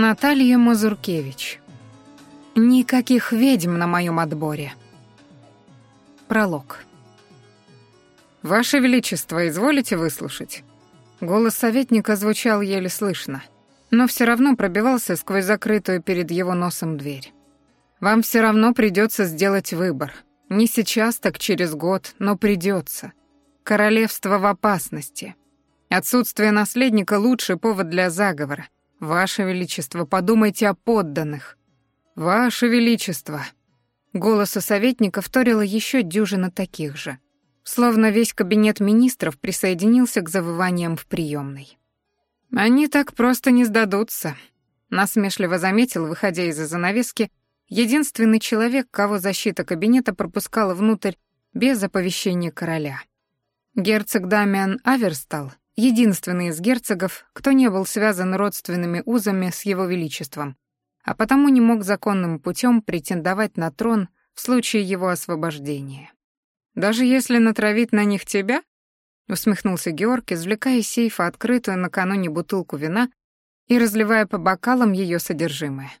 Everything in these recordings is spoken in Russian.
Наталья Мазуркевич. Никаких ведьм на моем отборе. Пролог. «Ваше Величество, изволите выслушать?» Голос советника звучал еле слышно, но все равно пробивался сквозь закрытую перед его носом дверь. «Вам все равно придется сделать выбор. Не сейчас, так через год, но придется. Королевство в опасности. Отсутствие наследника — лучший повод для заговора. Ваше Величество, подумайте о подданных. Ваше Величество. Голосу советника вторило еще дюжина таких же. Словно весь кабинет министров присоединился к завываниям в приемной. Они так просто не сдадутся, насмешливо заметил, выходя из-за занавески, единственный человек, кого защита кабинета пропускала внутрь без оповещения короля. Герцог Дамиан Аверстал единственный из герцогов, кто не был связан родственными узами с его величеством, а потому не мог законным путем претендовать на трон в случае его освобождения. «Даже если натравить на них тебя?» — усмехнулся Георг, извлекая из сейфа открытую накануне бутылку вина и разливая по бокалам ее содержимое.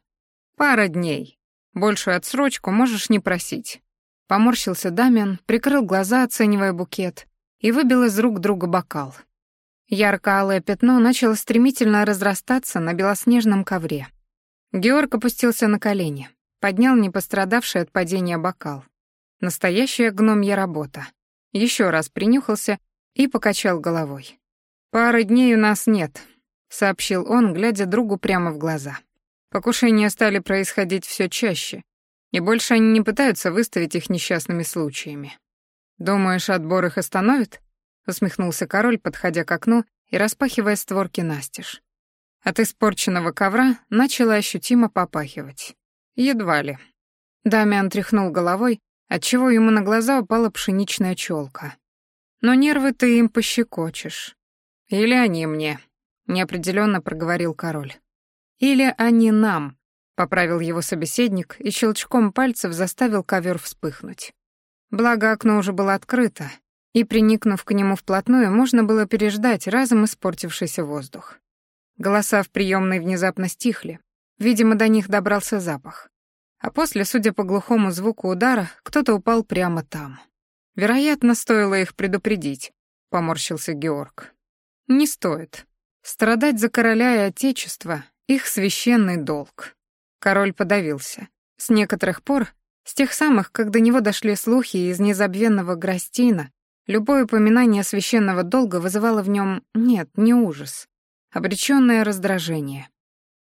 «Пара дней. Большую отсрочку можешь не просить». Поморщился Дамиан, прикрыл глаза, оценивая букет, и выбил из рук друга бокал — Ярко-алое пятно начало стремительно разрастаться на белоснежном ковре. Георг опустился на колени, поднял не пострадавший от падения бокал. Настоящая гномья работа. Еще раз принюхался и покачал головой. «Пары дней у нас нет», — сообщил он, глядя другу прямо в глаза. Покушения стали происходить все чаще, и больше они не пытаются выставить их несчастными случаями. «Думаешь, отбор их остановит?» Усмехнулся король, подходя к окну и распахивая створки настежь. От испорченного ковра начало ощутимо попахивать. Едва ли. Дамиан тряхнул головой, отчего ему на глаза упала пшеничная челка. Но нервы ты им пощекочешь. Или они мне, неопределенно проговорил король. Или они нам, поправил его собеседник и щелчком пальцев заставил ковер вспыхнуть. Благо окно уже было открыто, и, приникнув к нему вплотную, можно было переждать разом испортившийся воздух. Голоса в приемной внезапно стихли. Видимо, до них добрался запах. А после, судя по глухому звуку удара, кто-то упал прямо там. Вероятно, стоило их предупредить, поморщился Георг. Не стоит. Страдать за короля и отечество — их священный долг. Король подавился. С некоторых пор, с тех самых, как до него дошли слухи из незабвенного Грастина, Любое упоминание священного долга вызывало в нем, нет, не ужас, обречённое раздражение.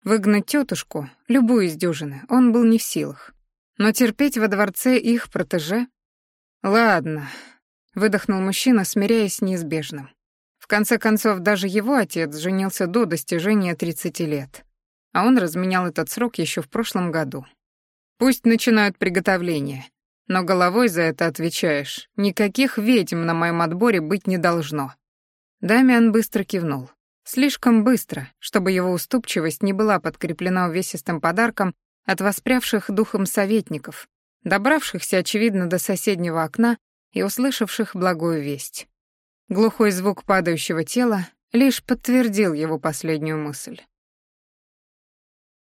Выгнать тетушку, любую из дюжины, он был не в силах. Но терпеть во дворце их протеже... «Ладно», — выдохнул мужчина, смиряясь с неизбежным. В конце концов, даже его отец женился до достижения 30 лет, а он разменял этот срок еще в прошлом году. Пусть начинают приготовления, но головой за это отвечаешь. Никаких ведьм на моем отборе быть не должно». Дамиан быстро кивнул. Слишком быстро, чтобы его уступчивость не была подкреплена увесистым подарком от воспрявших духом советников, добравшихся, очевидно, до соседнего окна и услышавших благую весть. Глухой звук падающего тела лишь подтвердил его последнюю мысль.